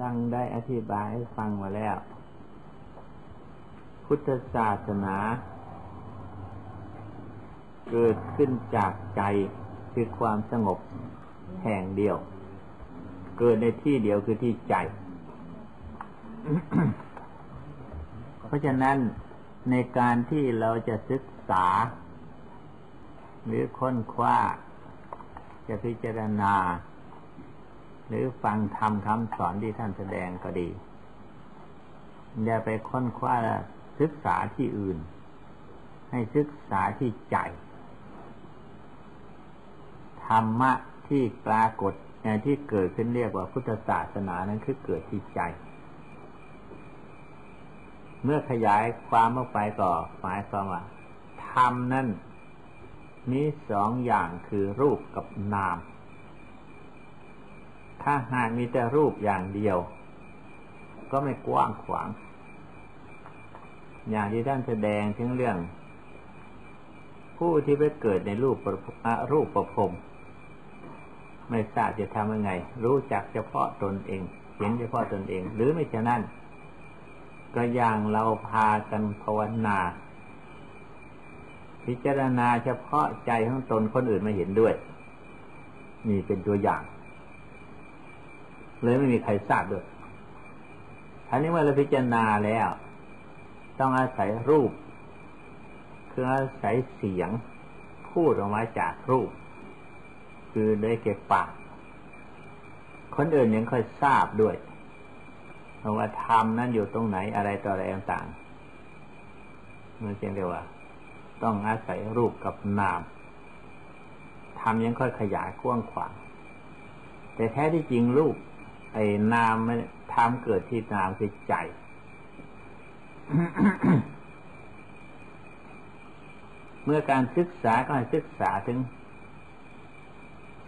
ดังได้อธิบายให้ฟังมาแล้ว พุทธศาสนา เกิดขึ้นจากใจคือความสงบแห่งเดียว เกิดในที่เดียวคือที่ใจ เพราะฉะนั้นในการที่เราจะศึกษา หรือค้นคว้า จะพิจารณา หรือฟังธรรมคำสอนที่ท่านแสดงก็ดี อย่าไปค้นคว้าศึกษาที่อื่น ให้ศึกษาที่ใจธรรมะที่ปรากฏที่เกิดขึ้นเรียกว่าพุทธศาสนานั้นคือเกิดที่ใจ เมื่อขยายความออกไปก็หมายความว่าธรรมนั้นมีสองอย่างคือรูปกับนาม ถ้าหากมีแต่รูปอย่างเดียว ก็ไม่กว้างขวาง อย่างที่ท่านแสดงถึงเรื่อง ผู้ที่ไปเกิดในรูปประรูปประพรมไม่ทราบจะทำยังไง รู้จักเฉพาะตนเอง เห็นเฉพาะตนเอง หรือไม่ฉะนั้น ก็อย่างเราพากันภาวนา พิจารณาเฉพาะใจของตนคนอื่นไม่เห็นด้วย นี่เป็นตัวอย่าง เลยไม่มีใครทราบด้วยท่านี้เมื่อเราพิจารณาแล้ว ต้องอาศัยรูป คืออาศัยเสียง พูดออกมาจากรูป คือได้เก็บปาก คนอื่นยังค่อยทราบด้วยว่าธรรมนั้นอยู่ตรงไหนอะไรต่ออะไรต่างๆมันจึงเรียกว่า ต้องอาศัยรูปกับนามธรรมยังค่อยขยายกว้างขวางแต่แท้ที่จริงรูป ไอ้นามมันธรรมเกิดที่นามคือใจ เมื่อการศึกษาก็ให้ศึกษาถึง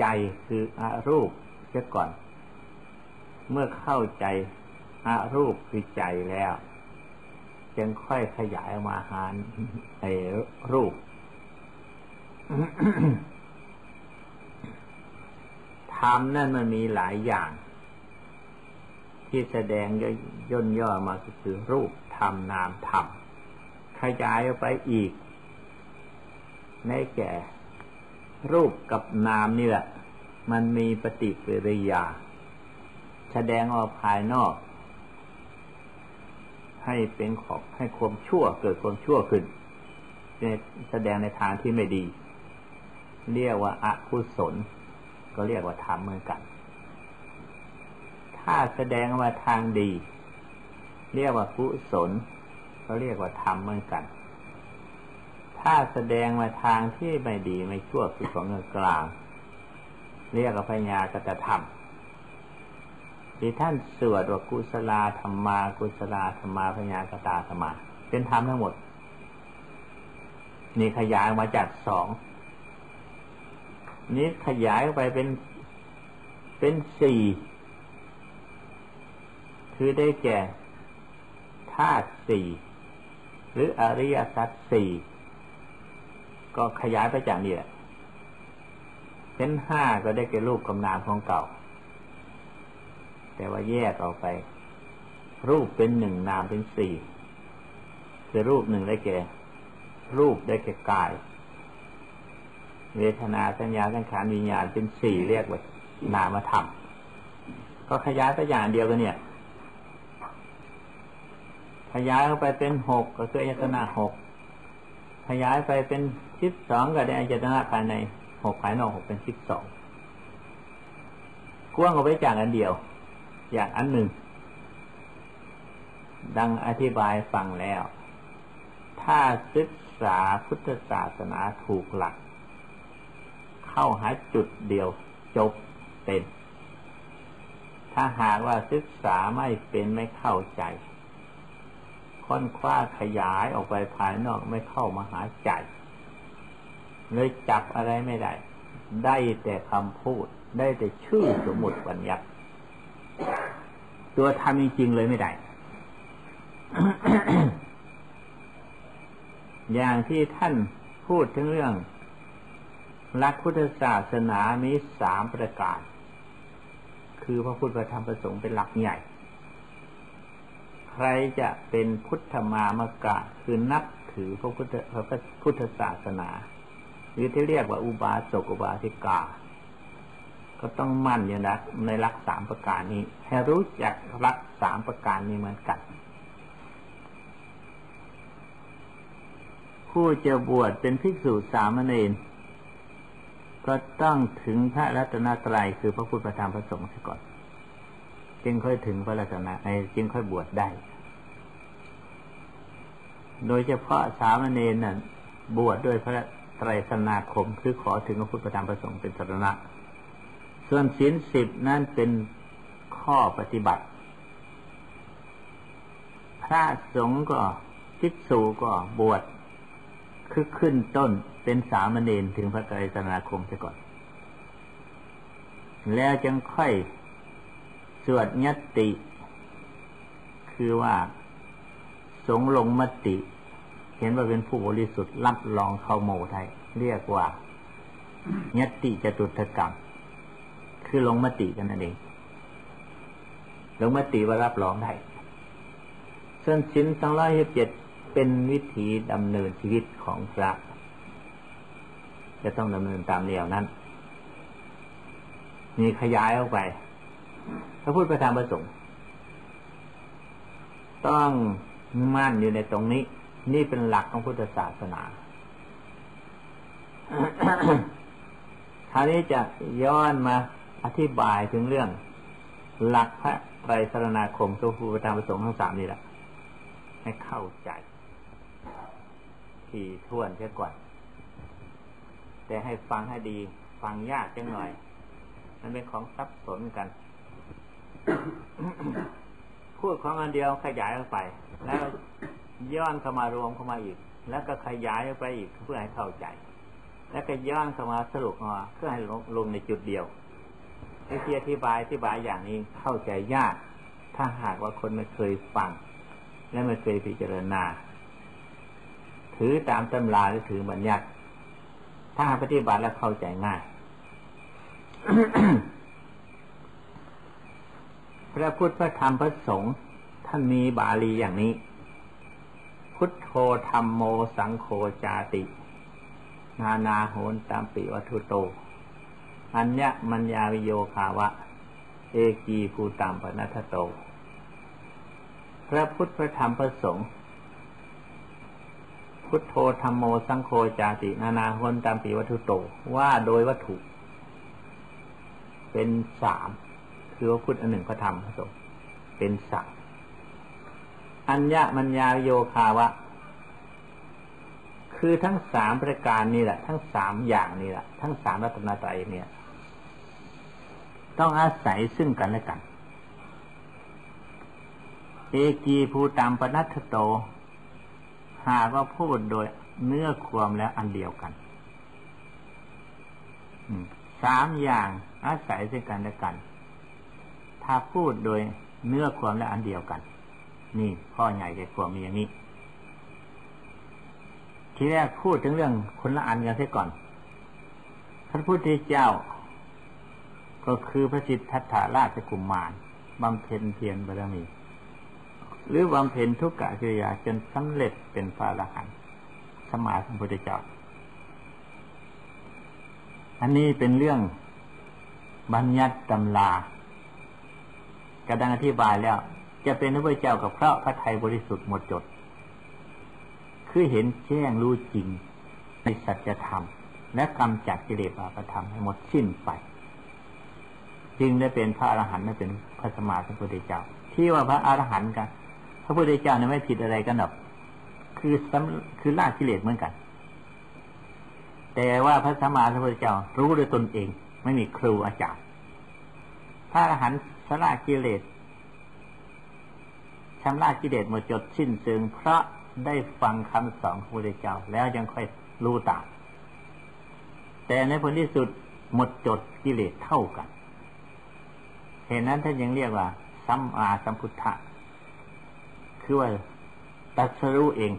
ใจคืออรูปเสียก่อน เมื่อเข้าใจอารูปคือใจแล้วจึงค่อยขยายมาหาไอ้รูปธรรมนั่นมันมีหลายอย่าง ที่แสดงย่นย่อมาคือรูปธรรมนามธรรมขยายออกไปอีกในแก่ รูปกับนามนี่แหละ มันมีปฏิกิริยา แสดงออกภายนอก ให้เป็นขอบให้ความชั่วเกิดความชั่วขึ้นแสดงในทางที่ไม่ดี เรียกว่าอากุศล ก็เรียกว่าธรรมเหมือนกัน ถ้าแสดงว่าทางดี เรียกว่ากุศลก็เรียกว่าธรรมเหมือนกัน ถ้าแสดงมาทางที่ไม่ดีไม่ชั่วคือของกลาง เรียกว่าพญากตธรรมที่ท่านสวดว่ากุศลาธรรมา กุศลาธรรมาพญากตาธรรมา เป็นธรรมทั้งหมด นี่ขยายมาจากสองนี้ขยายไปเป็นเป็นสี่ คือได้แก่ธาตุสี่หรืออริยสัจสี่ก็ขยายไปจากนี่แหละเป็นห้าก็ได้แก่รูปกำนามของเก่า แต่ว่าแยกออกไป รูปเป็นหนึ่งนามเป็นสี่คือรูปหนึ่งได้แก่ รูปได้แก่กาย เวทนาสัญญาสังขารวิญญาณเป็นสี่เรียกว่านามธรรมก็ขยายไปอย่างเดียวกันเนี่ย ขยายเข้าไปเป็นหกก็คืออายตนะหกขยายไปเป็นสิบสองก็ได้อายตนะภายในหกภายนอกหกเป็นสิบสองกว้างออกไปจากอันเดียว อย่างอันหนึ่ง ดังอธิบายฟังแล้ว ถ้าศึกษาพุทธศาสนาถูกหลัก เข้าหาจุดเดียวจบเป็น ถ้าหากว่าศึกษาไม่เป็นไม่เข้าใจ ค้นคว้าขยายออกไปภายนอกไม่เข้ามาหาใจเลยจับอะไรไม่ได้ ได้แต่คำพูด ได้แต่ชื่อสมมติบัญญัติตัวทำจริงๆเลยไม่ได้ อย่างที่ท่านพูดถึงเรื่องลักพุทธศาสนามีสามประการ คือพระพุทธธรรมประสงค์เป็นหลักใหญ่ ใครจะเป็นพุทธมามกะคือนับถือพระพุทธพระพุทธศาสนา หรือที่เรียกว่าอุบาสกอุบาสิกา ก็ต้องมั่นอยู่นะในรักสามประการนี้ ให้รู้จักรักสามประการนี้เหมือนกันผู้จะบวชเป็นภิกษุสามเณรก็ต้องถึงพระรัตนตรัยคือพระพุทธธรรมพระสงฆ์ก่อน จึงค่อยถึงพระรัตนไอ้จึงค่อยบวชได้ โดยเฉพาะสามเณรนั่นบวชด้วยพระไตรสนาคมคือขอถึงพระพุทธธรรมพระสงฆ์เป็นสรณะ ส่วนศีลสิบนั่นเป็นข้อปฏิบัติ พระสงฆ์ก็ภิกษุก็บวชคือขึ้นต้นเป็นสามเณรถึงพระไตรสนาคมเสียก่อน แล้วจึงค่อย สวดยติ คือว่า สงลงมติ เห็นว่าเป็นผู้บริสุทธิ์รับรองเข้าโมไทย เรียกว่ายติจตุถกรรม คือลงมติกันนั่นเองลงมติว่ารับรองได้ส่วนชิ้นสองร้อยเจ็ดเป็นวิธีดำเนินชีวิตของพระ จะต้องดำเนินตามแนวนั้น มีขยายออกไป พระพุทธประธานประสงค์ต้องมั่นอยู่ในตรงนี้ นี่เป็นหลักของพุทธศาสนาคราวนี้จะย้อนมาอธิบายถึงเรื่อง หลักพระไตรสรณาคมสุภูประธานประสงค์ทั้งสามนี่แหละให้เข้าใจถี่ท่วนเสียก่อน แต่ให้ฟังให้ดี ฟังยากจังหน่อย มันเป็นของซับสนกัน พูดของอันเดียวขยายออกไป แล้วย้อนเข้ามารวมเข้ามาอีก แล้วก็ขยายออกไปอีกเพื่อให้เข้าใจ แล้วก็ย้อนเข้ามาสรุปมาเพื่อให้ลงในจุดเดียวไอ้ที่อธิบายอธิบายอย่างนี้เข้าใจยาก ถ้าหากว่าคนไม่เคยฟัง และไม่เคยพิจารณา ถือตามตำราหรือถือบัญญัติถ้าปฏิบัติแล้วเข้าใจง่าย พระพุทธพระธรรมพระสงฆ์ท่านมีบาลีอย่างนี้ พุทโธธรรมโมสังโฆจาติ นานาโหนตามปิวัตุโต อัญญมัญญาวิโยคาวะ เอกีภูตามปนัทโต พระพุทธพระธรรมพระสงฆ์พุทโธธรรมโมสังโฆจาติ นานาโหนตามปีวัตุโต ว่าโดยวัตถุ เป็นสาม คือว่าพุทธอันหนึ่งพระธรรมพระสงฆ์เป็นสามอัญญมัญญาโยคาวะ คือทั้งสามประการนี่แหละ ทั้งสามอย่างนี่แหละ ทั้งสามรัตนตรัยเนี่ย ต้องอาศัยซึ่งกันและกัน เอกีภูตามปนัตโต หากว่าพูดโดยเนื้อความแล้วอันเดียวกันสามอย่างอาศัยซึ่งกันและกัน ถ้าพูดโดยเนื้อความและอันเดียวกัน นี่ข้อใหญ่ใจความมีอย่างนี้ ทีแรกพูดถึงเรื่องคนละอันกันเสียก่อนพระพุทธเจ้า ก็คือพระสิทธัตถาราชกุมมารบำเพ็ญเพียรบารมีหรือบำเพ็ญทุกกะกิริยาจนสำเร็จเป็นพระอรหันต์สมาสัมพุทธเจ้า อันนี้เป็นเรื่องบัญญัติตำลา กระดังอธิบายแล้ว จะเป็นพระพุทธเจ้ากับพระพระไทยบริสุทธิ์หมดจด คือเห็นแจ้งรู้จริงในสัจธรรม และกำจัดกิเลสบาปธรรมให้หมดสิ้นไป จึงได้เป็นพระอรหันต์ได้เป็นพระสมมาสัมพุทธเจ้า ที่ว่าพระอรหันต์กัน พระพุทธเจ้าเนี่ยไม่ผิดอะไรกันหรอกคือคือละกิเลสเหมือนกัน แต่ว่าพระสมมาสัมพุทธเจ้ารู้ด้วยตนเอง ไม่มีครูอาจารย์ พระอรหันต์ สละกิเลสชำระกิเลสหมดจดสิ้นเชิงเพราะได้ฟังคำสอนของพระพุทธเจ้า แล้วยังค่อยรู้ตามแต่ในผลที่สุดหมดจดกิเลสเท่ากัน เห็นนั้นท่านยังเรียกว่า สัมมาสัมพุทธะคือว่าตัสรู้เอง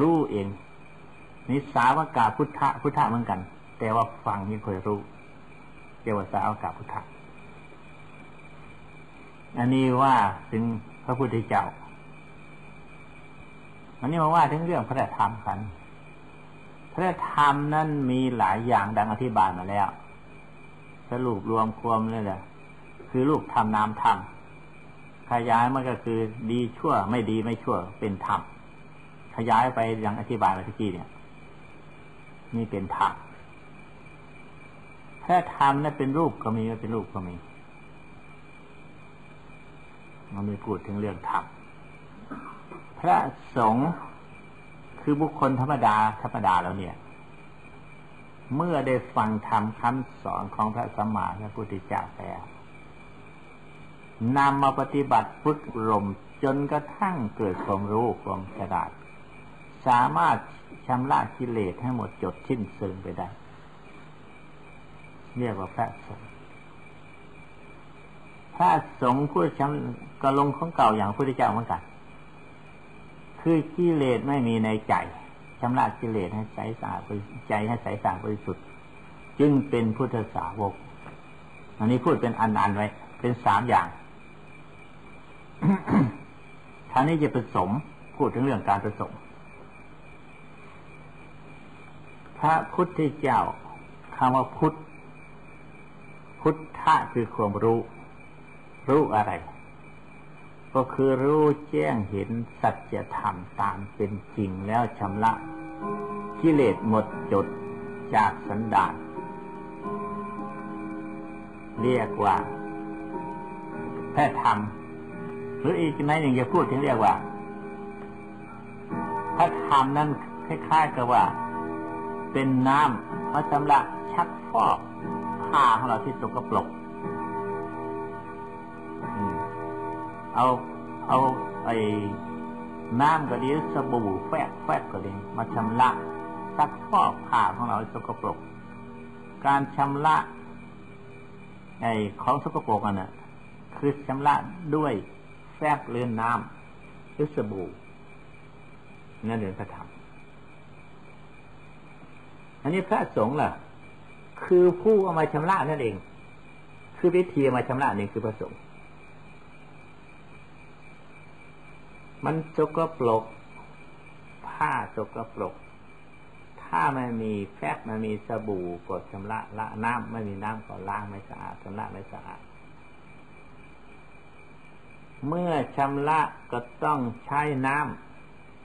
รู้เอง นิสาวกาพุทธะพุทธะเหมือนกัน แต่ว่าฟังยังเคยรู้เรียกว่าสาวกาพุทธะ อันนี้ว่าถึงพระพุทธเจ้าอันนี้มาว่าถึงเรื่องพระธรรมกัน พระธรรมนั้นมีหลายอย่างดังอธิบายมาแล้ว สรุปรวมความเลยแหละ คือลูกธรรมนามธรรมขยายมันก็คือดีชั่วไม่ดีไม่ชั่วเป็นธรรมขยายไปอย่างอธิบายมาที่กี้เนี่ย นี่เป็นธรรมถ้าธรรมนั้นเป็นรูปก็มีไม่เป็นรูปก็มี มันมีพูดถึงเรื่องธรรมพระสงฆ์คือบุคคลธรรมดาธรรมดาแล้วเนี่ย เมื่อได้ฟังธรรมคำสอนของพระสัมมาสัมพุทธเจ้าแล้วนำมาปฏิบัติพุทธรมจนกระทั่งเกิดความรู้ความฉลาด สามารถชำระกิเลสให้หมดจดชิ้นเชิงไปได้ เรียกว่าพระสงฆ์ พระสงฆ์ผู้ชำกระลงของเก่าอย่างพระพุทธเจ้าเหมือนกัน คือกิเลสไม่มีในใจชำระกิเลสให้ใสสะอาดใจให้ใสสะอาดบริสุทธิ์จึงเป็นพุทธสาวก อันนี้พูดเป็นอันนันไว้ เป็นสามอย่างท่านี้จะผสมพูดถึงเรื่องการผสมพระพุทธเจ้าคำว่าพุทธ พุทธะคือความรู้ รู้อะไร ก็คือรู้แจ้งเห็นสัจธรรมตามเป็นจริงแล้วชำระกิเลสหมดจดจากสันดานเรียกว่าแพทธรรม หรืออีกในหนึ่งจะพูดถึงเรียกว่าพระธรรมนั้นคล้ายๆกับว่า เป็นน้ำมาชำระชักฟอกผ้าของเราที่สกปรก เอาเอาไอ้น้ำก็ดีสบู่แฟบแฟบก็ดี มาชำระชักฟอกผ้าของเราสกปรก การชำระไอ้ของสกปรกอันน่ะคือชำระด้วยแฟบเลือนน้ำหรือสบู่นั่นเองพระธรรมอันนี้พระสงฆ์ล่ะ คือผู้เอามาชำระนั่นเอง คือวิธีมาชำระนี่คือพระสงฆ์ มันจกปลกผ้าจกปลกถ้าไม่มีแฟบไม่มีสบู่กดชำระละน้ำไม่มีน้ำก็ล้างไม่สะอาดชำระไม่สะอาด เมื่อชำระก็ต้องใช้น้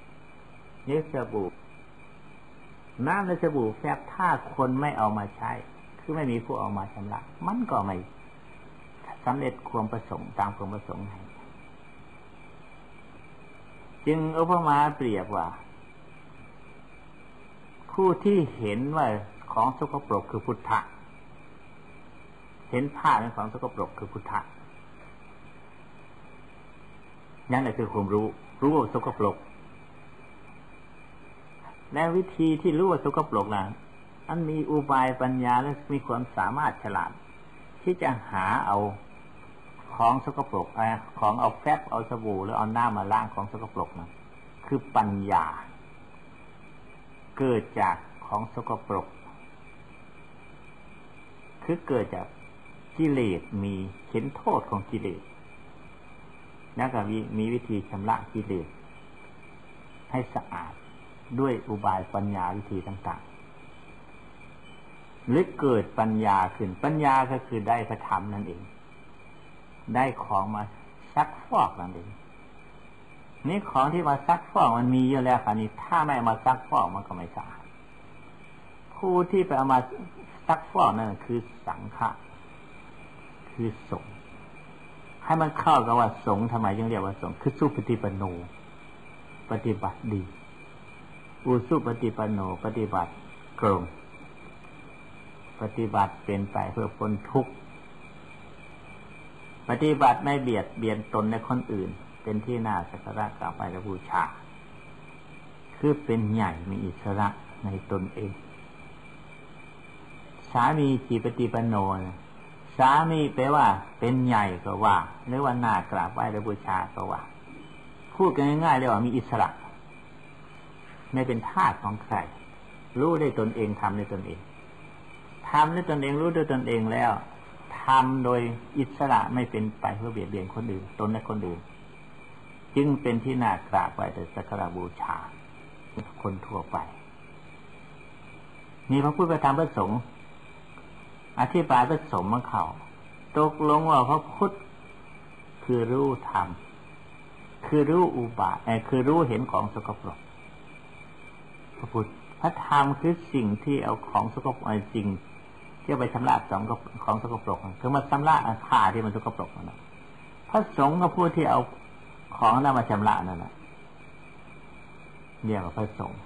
ำนี่สบู่ น้ำในสบู่แฟบถ้าคนไม่เอามาใช้ คือไม่มีผู้เอามาชำระ มันก็ไม่สำเร็จความประสงค์ตามความประสงค์ให้ จึงอุปมาเปรียบว่า ผู้ที่เห็นว่าของสกปรกคือพุทธะเห็นผ้าเป็นของสกปรกคือพุทธะนั่นแหละคือความรู้ รู้ว่าสกปรกและวิธีที่รู้ว่าสกปรกนะอันมีอุบายปัญญาและมีความสามารถฉลาด ที่จะหาเอา ของสกปรกของเอาแฟบเอาสบู่หรือเอาหน้ามาล้างของสกปรกนะคือปัญญา เกิดจากของสกปรก คือเกิดจากกิเลสมีเข็นโทษของกิเลสแล้วก็มีมีวิธีชำระกิเลสให้สะอาดด้วยอุบายปัญญาวิธีต่างๆหรือเกิดปัญญาขึ้นปัญญาก็คือได้พระธรรมนั่นเอง ได้ของมาซักฟอกนั่นเองนี่ของที่มาซักฟอกมันมีเยอะแล้วค่ะนี่ถ้าไม่มาซักฟอกมันก็ไม่สะอาดผู้ที่ไปเอามาซักฟอกนั่นคือสังฆะคือสงฆ์ให้มันเข้ากับว่าสงฆ์ทำไมจึงเรียกว่าสงฆ์คือสุปฏิปโน ปฏิบัติดี อุสุปฏิปโน ปฏิบัติกรงปฏิบัติเป็นไปเพื่อพ้นทุกข์ ปฏิบัติไม่เบียดเบียนตนในคนอื่น เป็นที่น่าสักการะกราบไหว้และบูชา คือเป็นใหญ่มีอิสระในตนเอง สามีจีปฏิปโนนะสามีแปลว่า เป็นใหญ่ก็ว่า หรือว่าน่ากราบไหว้และบูชาก็ว่า พูดกันง่ายๆเลยว่ามีอิสระ ไม่เป็นทาสของใคร รู้ได้ตนเองทำได้ตนเองทำได้ตนเองรู้ด้วยตนเองแล้ว ทำโดยอิสระไม่เป็นไปเพื่อเบียดเบียนคนอื่น ตนและคนอื่น จึงเป็นที่น่ากราบไหว้แต่สักการบูชา คนทั่วไป มีพระพุทธธรรมพระสงฆ์อธิบายพระสงฆ์มาเขาตกลงว่าพระพุทธคือรู้ธรรมคือรู้อุบาทคือรู้เห็นของสกปรกพระพุทธพระธรรมคือสิ่งที่เอาของสกปรกจริ งที่ยวไปชำระสองของสกปรกคือมาชำระผ้าที่มันสกปรกนั่นแหละพระสงฆ์ก็พูดที่เอาของนั้นมาชำระนั่นแหละเรียกว่าพระสงฆ์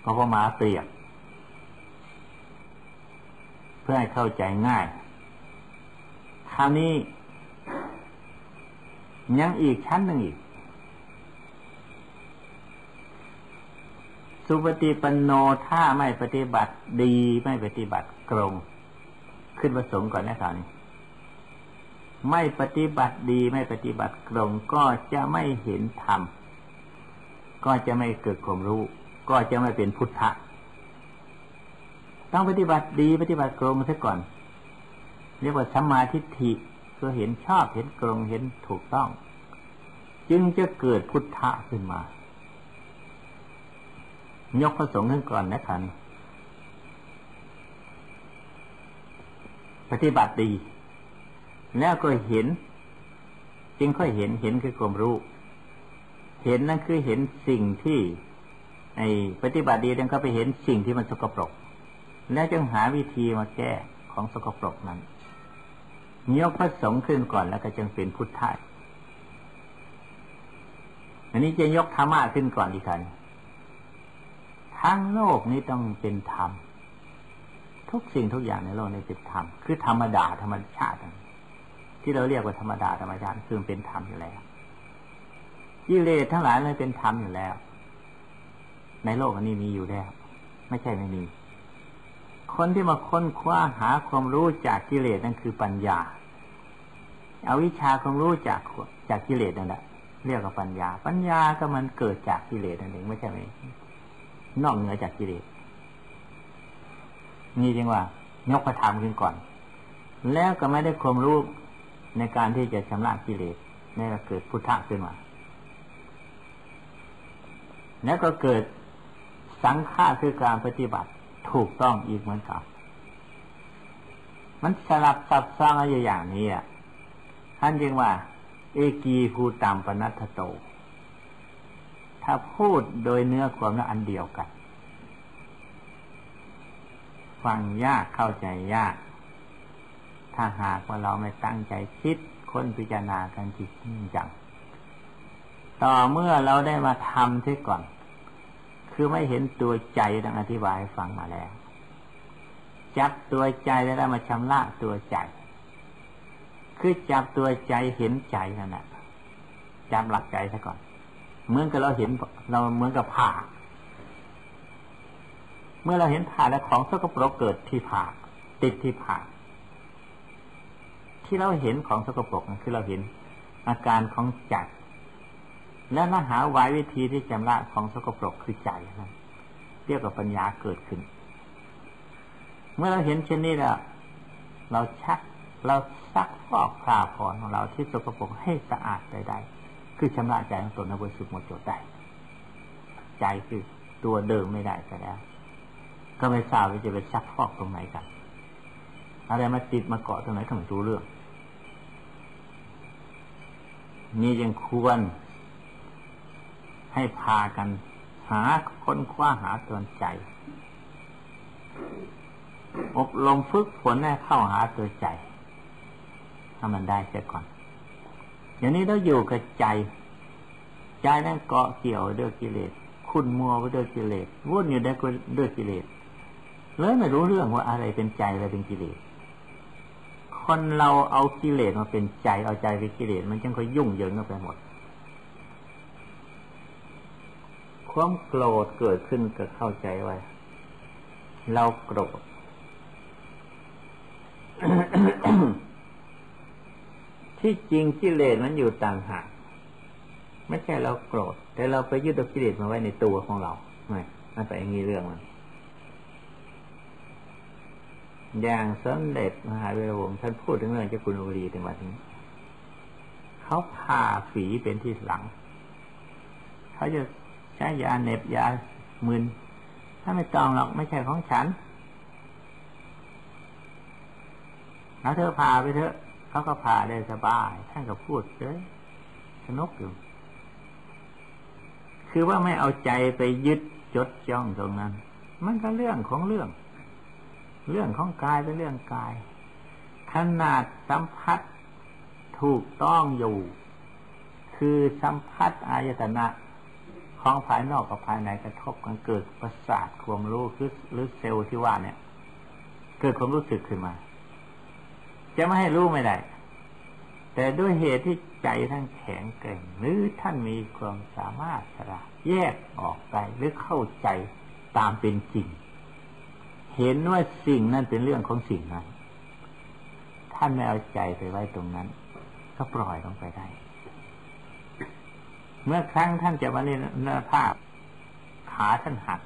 เพราะว่ามาเปรียบ เพื่อให้เข้าใจง่าย คราวนี้ ยังอีกชั้นหนึ่งอีก สุปฏิปันโนถ้าไม่ปฏิบัติดีไม่ปฏิบัติกรง ขึ้นประสงค์ก่อนนะครับนี่ไม่ปฏิบัติดีไม่ปฏิบัติกรงก็จะไม่เห็นธรรมก็จะไม่เกิดความรู้ ก็จะไม่เป็นพุทธะต้องปฏิบัติดีปฏิบัติกรงซะก่อน เรียกว่าสัมมาทิฏฐิก็เห็นชอบเห็นกรงเห็นถูกต้อง จึงจะเกิดพุทธะขึ้นมา ยกพระสงฆ์ขึ้นก่อนนะครับ ปฏิบัติดี แล้วก็เห็น จึงค่อยเห็นเห็นคือความรู้ เห็นนั่นคือเห็นสิ่งที่ไอ้ปฏิบัติดีนั้นก็ไปเห็นสิ่งที่มันสกปรก แล้วจึงหาวิธีมาแก้ของสกปรกนั้นยกพระสงฆ์ขึ้นก่อนแล้วก็จึงเป็นพุทธะอันนี้จะยกธรรมะขึ้นก่อนดีกันทั้งโลกนี้ต้องเป็นธรรม ทุกสิ่งทุกอย่างในโลกนี้เป็นธรรมคือธรรมดาธรรมชาติ ที่เราเรียกว่าธรรมดาธรรมชาติคือเป็นธรรมอยู่แล้วกิเลสทั้งหลายมันเป็นธรรมอยู่แล้ว ในโลกอันนี้มีอยู่แล้ว ไม่ใช่ไม่มี คนที่มาค้นคว้าหาความรู้จากกิเลสนั่นคือปัญญาเอาวิชาความรู้จากจากกิเลสนั่นแหละเรียกว่าปัญญา ปัญญาก็มันเกิดจากกิเลสนั่นเองไม่ใช่ไหมนอกเหนือจากกิเลส นี่จึงว่ายกพระธรรมขึ้นก่อน แล้วก็ไม่ได้ความรู้ในการที่จะชำระกิเลสนี่ก็เกิดพุทธะขึ้นมา แล้วก็เกิดสังฆาคือการปฏิบัติถูกต้องอีกเหมือนกันมันสลับซับซ้อนอะไรอย่างนี้อะท่านจึงว่า เอกีภูตามปนัตโต ถ้าพูดโดยเนื้อความนั้นอันเดียวกัน ฟังยากเข้าใจยาก ถ้าหากว่าเราไม่ตั้งใจคิดค้นพิจารณากันจริงจัง ต่อเมื่อเราได้มาทำที่ก่อน คือไม่เห็นตัวใจดังอธิบายฟังมาแล้ว จับตัวใจแล้วได้มาชำระตัวใจ คือจับตัวใจเห็นใจนั่นแหละจำหลักใจซะก่อน เหมือนกับเราเห็นเราเหมือนกับผ่า มื่อเราเห็นผ่าและของสกปรกเกิดที่ผ่าติดที่ผ่าที่เราเห็นของสกปรกคือเราเห็นอาการของใจและเราหาวายวิธีที่จำละของสกปรกคือใจนะเรียกว่าปัญญาเกิดขึ้น เมื่อเราเห็นเช่นนี้แล้วเราชักเราซักฟอกผ่าผ่อนของเราที่สกปรกให้สะอาดได้ได้คือชำระใจของตนในบริสุทธิ์หมดจดได้ ใจคือตัวเดิมไม่ได้แต่แล้ว ก็ไม่ทราบว่าจะไปซักฟอกตรงไหนกัน อะไรมาติดมาเกาะตรงไหนก็ไม่รู้เรื่อง นี่ยังควร ให้พากัน หาค้นคว้าหาตัวใจ อบรมฝึกฝนให้เข้าหาตัวใจถ้ามันได้เสียก่อน อย่างนี้เราอยู่กับใจ ใจนั้นเกาะเกี่ยวด้วยกิเลส คุณมัวไปด้วยกิเลส วุ่นอยู่ด้วยกิเลส เลยไม่รู้เรื่องว่าอะไรเป็นใจอะไรเป็นกิเลส คนเราเอากิเลสมาเป็นใจเอาใจเป็นกิเลส มันจึงค่อยยุ่งเหยิงกันไปหมด ความโกรธเกิดขึ้นก็เข้าใจไว้เราโกรธที่จริงกิเลสมันอยู่ต่างหากไม่ใช่เราโกรธ แต่เราไปยึดกิเลสมาไว้ในตัวของเราไม่มันไปอย่างนี้เรื่องมัน อย่างสมเด็จมหาวิรวงศ์ท่านพูดถึงเรื่องเจ้าคุณอุรีถึงวันนี้เขาผ่าฝีเป็นที่หลัง เขาจะใช้ยาเน็บยามึน ถ้าไม่ต้องหรอกไม่ใช่ของฉันเอาเธอผ่าไปเถอะเขาก็ผ่าได้สบาย ท่านก็พูดเลยสนุกอยู่ คือว่าไม่เอาใจไปยึดจดจ้องตรงนั้น มันก็เรื่องของเรื่อง เรื่องของกายเป็นเรื่องกาย ขนาดสัมผัสถูกต้องอยู่ คือสัมผัสอายตนะของภายนอกกับภายในกระทบกันเกิดประสาทความรู้คือหรือเซลล์ที่ว่าเนี่ย เกิดความรู้สึกขึ้นมา จะไม่ให้รู้ไม่ได้ แต่ด้วยเหตุที่ใจท่านแข็งแกร่งหรือท่านมีความสามารถฉลาดแยกออกไปหรือเข้าใจตามเป็นจริง เห็นว่าสิ่งนั้นเป็นเรื่องของสิ่งนั้น ท่านไม่เอาใจไปไว้ตรงนั้น ก็ปล่อยลงไปได้ เมื่อครั้งท่านจะมาเรียนภาพ ขาท่านหัก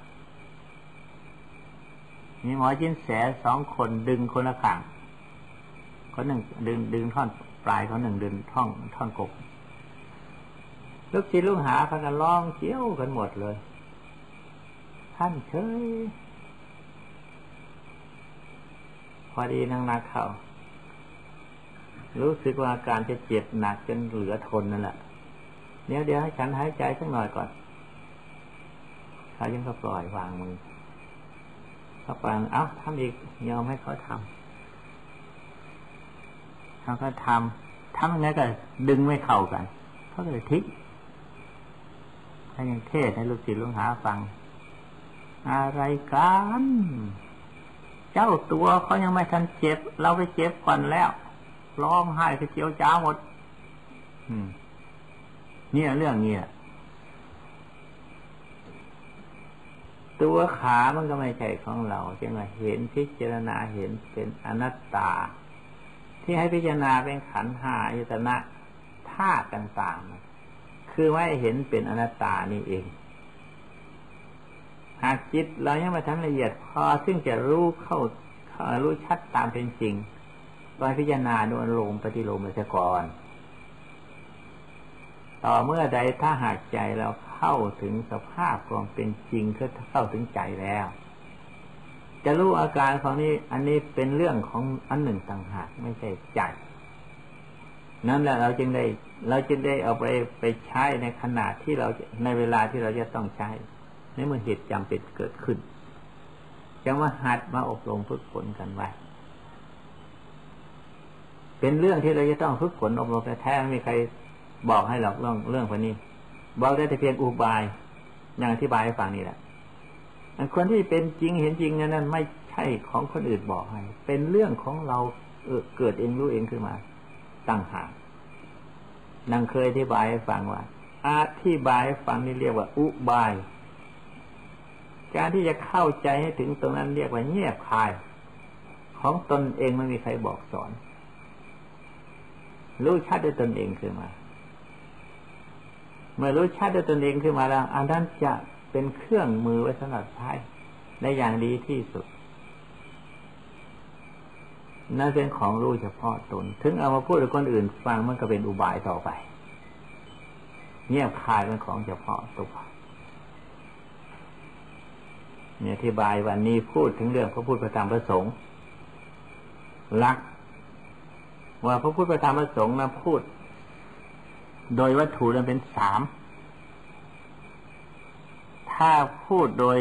มีหมอจินแสสองคนดึงคนละข้างคนหนึ่งดึงดึงท่อนปลายคนหนึ่งดึงท่อนท่อนกบลูกศิษย์ลูกหาพากันร้องเกี้ยวกันหมดเลย ท่านเฉย พอดีนั่งนักเขารู้สึกว่าอาการจะเจ็บหนักจนเหลือทนนั่นแหละเดี๋ยวเดี๋ยวให้ฉันหายใจสักหน่อยก่อนเขายังก็ปล่อยวางมือเขาฟังเอ้าทำอีกยอมให้เขาทำเขาก็ทำทำยังไงก็ดึงไม่เข้ากันเขาก็เลยทิ้งถ้ายังเทศให้ลูกศิษย์ลูกหาฟัง อะไรกัน เจ้าตัวเขายังไม่ทันเจ็บ เราไปเจ็บก่อนแล้ว ร้องไห้กระเจียวจ้าหมดเนี่ยเรื่องเนี้ยตัวขามันก็ไม่ใช่ของเราใช่ไหมเห็นพิจารณาเห็นเป็นอนัตตา ที่ให้พิจารณาเป็นขันหาอายตนะธาตุต่างๆ คือไม่เห็นเป็นอนัตตานี่เอง หากจิตเรายังไม่ทันละเอียดพอซึ่งจะรู้เข้ารู้ชัดตามเป็นจริงโดยพิจารณาโดยลมปฏิโลมไปก่อน ต่อเมื่อใดถ้าหากใจเราเข้าถึงสภาพความเป็นจริงคือเข้าถึงใจแล้ว จะรู้อาการของนี้อันนี้เป็นเรื่องของอันหนึ่งต่างหากไม่ใช่ใจ นั่นแหละเราจึงได้เราจึงได้เอาไปไปใช้ในขณะที่เราในเวลาที่เราจะต้องใช้ ในเมื่อเหตุจำเป็นเกิดขึ้นจะมาหัดมาอบรมฝึกฝนกันไว้ เป็นเรื่องที่เราจะต้องฝึกฝนอบรมแต่แท้ไม่มีใครบอกให้หรอกเรื่องเรื่องพวกนี้บอกได้แต่เพียงอุบายอย่างอธิบายให้ฟังนี่แหละอันคนที่เป็นจริงเห็นจริงนั้นไม่ใช่ของคนอื่นบอกให้ เป็นเรื่องของเราเออเกิดเองรู้เองขึ้นมาตั้งหากนางเคยอธิบายให้ฟังว่าอธิบายให้ฟังนี่เรียกว่า อุบาย การที่จะเข้าใจให้ถึงตรงนั้นเรียกว่าเงียบคาย ของตนเองไม่มีใครบอกสอน รู้ชัดด้วยตนเองขึ้นมา เมื่อรู้ชัดด้วยตนเองขึ้นมาแล้วอันนั้นจะเป็นเครื่องมือไว้สำหรับใช้ในอย่างดีที่สุดนั่นเป็นของรู้เฉพาะตน ถึงเอามาพูดกับคนอื่นฟังมันก็เป็นอุบายต่อไป เงียบคายเป็นของเฉพาะตัว เนี่ยอธิบายวันนี้พูดถึงเรื่องพระพุทธธรรมพระสงฆ์ลัก ว่าพระพุทธธรรมพระสงฆ์นะพูด โดยวัตถุนั้นเป็นสามถ้าพูดโดย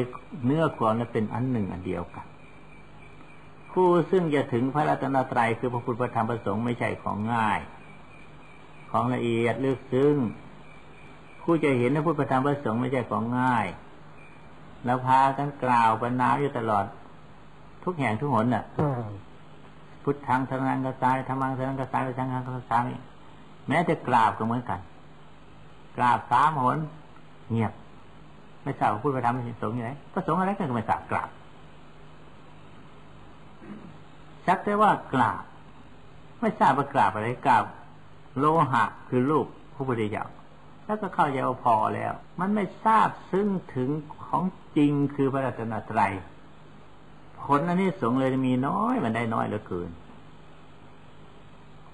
เนื้อความนั้นเป็นอันหนึ่งอันเดียวกันผู้ซึ่งจะถึงพระรัตนตรัยคือพระพุทธธรรมประสงค์ไม่ใช่ของง่าย ของละเอียดลึกซึ้งผู้จะเห็นพระพุทธธรรมประสงค์ไม่ใช่ของง่าย แล้วพากันกล่าวบรรณาอยู่ตลอด ทุกแห่งทุกหนน่ะพุทธังทนังกระสายธรรมังทนังกระสายไปทางงานกระสายแม้จะกราบก็เหมือนกัน กราบสามหนเงียบ ไม่ทราบพูดไปทำไม่สงยังไงก็สงอะไรกันก็ไม่ทราบกราบชักแต่ว่ากราบ ไม่ทราบว่ากราบอะไรกราบ โลหะคือรูปผู้บริจาค แล้วก็เข้าใจว่าพอแล้ว มันไม่ทราบซึ่งถึงของจริงคือพระรัตนตรัยผลอันนี้สงเลยมีน้อยมันได้น้อยเหลือเกิน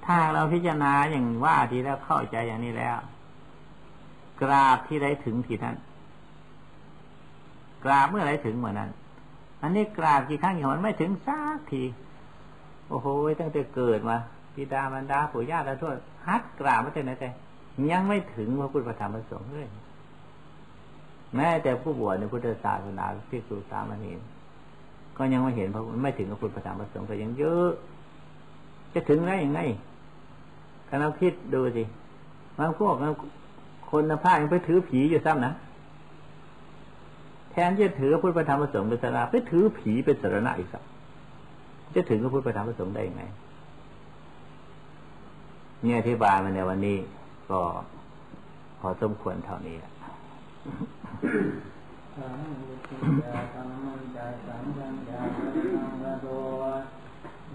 ถ้าเราพิจารณาอย่างว่าทีแล้วเข้าใจอย่างนี้แล้ว กราบที่ได้ถึงทีนั้น กราบเมื่อไรถึงเหมือนนั้น อันนี้กราบกี่ครั้งกี่หนไม่ถึงสักที โอ้โหตั้งแต่เกิดมาพิดามันดาปู่ย่าตาทวดฮัดกราบมาแต่ไหนแต่ ยังไม่ถึงพระพุทธธรรมประสงค์เลยแม้แต่ผู้บวชในพุทธศาสนาที่สุสามณีก็ยังไม่เห็นพระไม่ถึงพระพุทธธรรมประสงค์แต่ยังเยอะ จะถึงได้ยังไงก็เราคิดดูสิบางพวกคนนภายังไปถือผีอยู่ซ้ำนะแทนที่จะถือพุทธธรรมประสงค์เป็นสาระไปถือผีเป็นสาระอีกสักจะถึงพระพุทธธรรมประสงค์ได้ยังไงเนี่ยอธิบายมาในวันนี้ ก็พอสมควรเท่านี้สังวิทยาธรรมันจสังสัญญาสังโ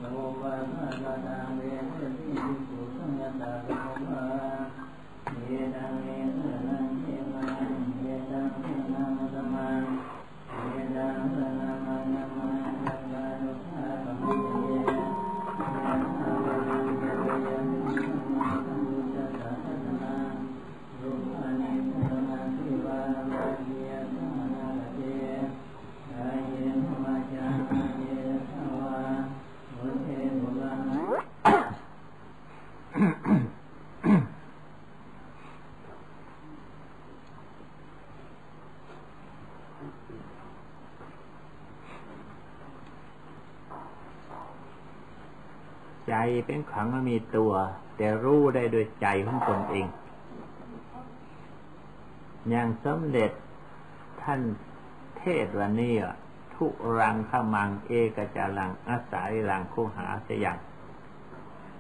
โลวะภะคะตังเว เป็นขังไม่มีตัว แต่รู้ได้โดยใจของตนเอง อย่างสมเด็จท่านเทศวันนี้ทุรังขมังเอกจารังอาศัยรังคู่หาสยัง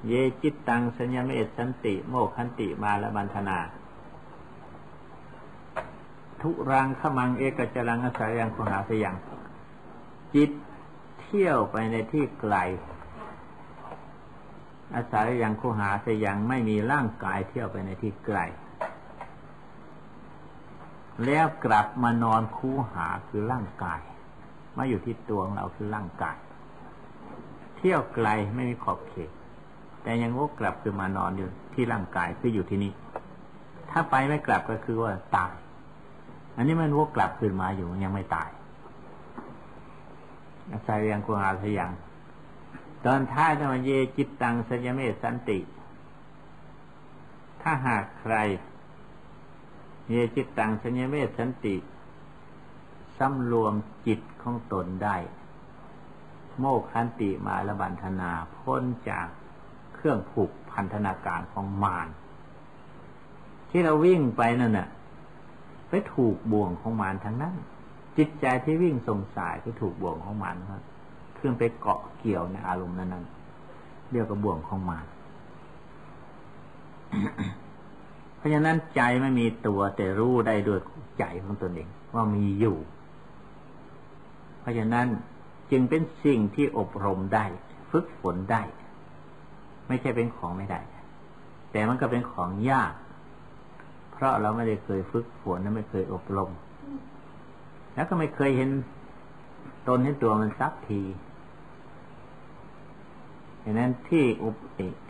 เยจิตตังสัญญเมตสันติโมคันติมาละบันธนา ทุรังขมังเอกจารังอาศัยรังคู่หาสยังจิตเที่ยวไปในที่ไกล อาศัยยังคูหาแต่ยังไม่มีร่างกายเที่ยวไปในที่ไกล แล้วกลับมานอนคูหาคือร่างกาย มาอยู่ที่ตัวของเราคือร่างกาย เที่ยวไกลไม่มีขอบเขต แต่ยังวกกลับคือมานอนอยู่ที่ร่างกายคืออยู่ที่นี่ถ้าไปไม่กลับก็คือว่าตาย อันนี้มันวกกลับคืนมาอยู่ยังไม่ตายอาศัยยังคูหาสยัง ตอนท้ายธรรมเยจิตตังสัญเมสันติ ถ้าหากใคร เยจิตตังสัญเมสันติสำรวมจิตของตนได้ โมกขันติมาละบันธนาพ้นจากเครื่องผูกพันธนาการของมารที่เราวิ่งไปนั่นน่ะไปถูกบ่วงของมารทั้งนั้น จิตใจที่วิ่งสงสายไปถูกบ่วงของมารครับ ขึ้นไปเกาะเกี่ยวในอารมณ์นั้นๆเรียกว่าบ่วงของมารเพราะฉะนั้นใจไม่มีตัวแต่รู้ได้ด้วยใจของตนเองว่ามีอยู่ เพราะฉะนั้นจึงเป็นสิ่งที่อบรมได้ ฝึกฝนได้ ไม่ใช่เป็นของไม่ได้ แต่มันก็เป็นของยาก เพราะเราไม่ได้เคยฝึกฝนและไม่เคยอบรม แล้วก็ไม่เคยเห็นตนเห็นตัวมันสักที ดังนั้นที่อุป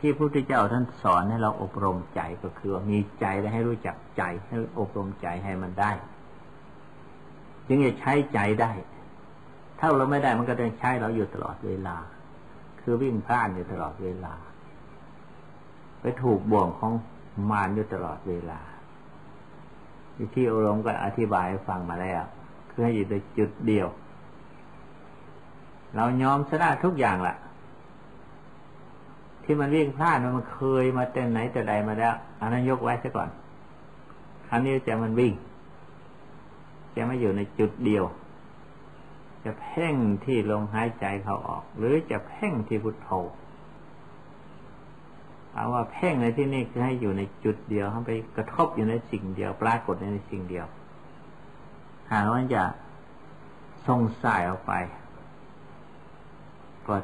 ที่พระพุทธเจ้าท่านสอนให้เราอบรมใจก็คือมีใจและให้รู้จักใจให้อบรมใจให้มันได้ จึงจะใช้ใจได้ ถ้าเราไม่ได้มันก็ต้องใช้เราอยู่ตลอดเวลา คือวิ่งพลาดอยู่ตลอดเวลา ไปถูกบ่วงของมารอยู่ตลอดเวลาที่อารมณ์ก็อธิบายฟังมาแล้วคือให้อยู่ในจุดเดียว เรายอมชนะทุกอย่างละ่ะ ที่มันวิ่งพลาดมันเคยมาเต้นไหนแต่ใดมาแล้วอันนั้นยกไว้ซะก่อนอันนี้จะมันวิ่งจะไม่อยู่ในจุดเดียว จะเพ่งที่ลมหายใจเขาออก หรือจะเพ่งที่พุทโธเอาว่าเพ่งในที่นี้คือให้อยู่ในจุดเดียวให้ไปกระทบอยู่ในสิ่งเดียว ปรากฏในสิ่งเดียว หากว่าจะส่งสายออกไป ก็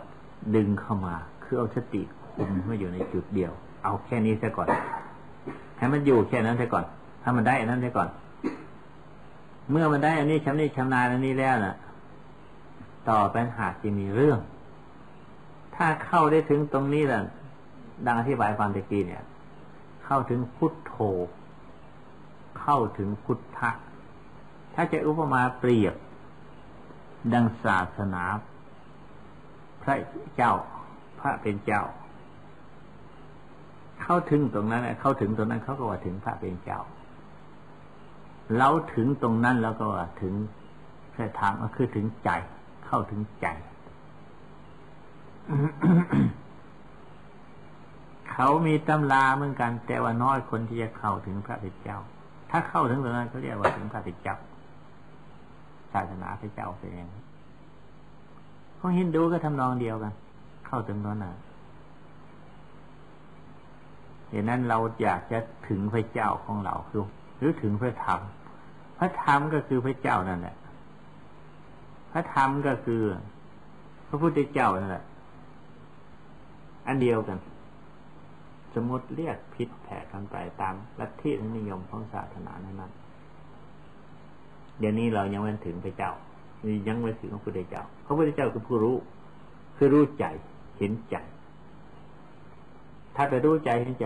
ดึงเข้ามา คือเอาสติ คุมไม่อยู่ในจุดเดียว เอาแค่นี้ซะก่อน ให้มันอยู่แค่นั้นซะก่อน ถ้ามันได้อันนั้นซะก่อน เมื่อมันได้ อันนี้ชำนิชำนาญอันนี้แล้วนะต่อไปหากจะมีเรื่อง ถ้าเข้าได้ถึงตรงนี้แหละดังอธิบายความตะกี้เนี่ย เข้าถึงพุทโธ เข้าถึงพุทธะ ถ้าจะอุปมาเปรียบ ดังศาสนาพระเจ้าพระเป็นเจ้า เข้าถึงตรงนั้นเข้าถึงตรงนั้นเขาก็ว่าถึงพระเป็นเจ้าเราถึงตรงนั้นแล้วก็ว่าถึงแค่ทางก็คือถึงใจ เข้าถึงใจ เขามีตำราเหมือนกัน แต่ว่าน้อยคนที่จะเข้าถึงพระพุทธเจ้า ถ้าเข้าถึงตรงนั้นเขาเรียกว่าถึงพระพุทธเจ้าศาสนาพระเจ้าเองของฮินดูก็ทำนองเดียวกัน เข้าถึงตรงนั้นะอย่างนั้นเราอยากจะถึงพระเจ้าของเราคือหรือถึงพระธรรม พระธรรมก็คือพระเจ้านั่นแหละ พระธรรมก็คือ พระพุทธเจ้านั่นแหละ อันเดียวกัน สมมติเรียกพิษแผ่กันไปตามลัทธินิยมของศาสนานั้นเดี๋ยวนี้เรายังไม่ถึงพระเจ้า ยังไม่ถึงพระพุทธเจ้า พระพุทธเจ้าคือผู้รู้ คือรู้ใจ เห็นใจ ถ้าไปรู้ใจเห็นใจ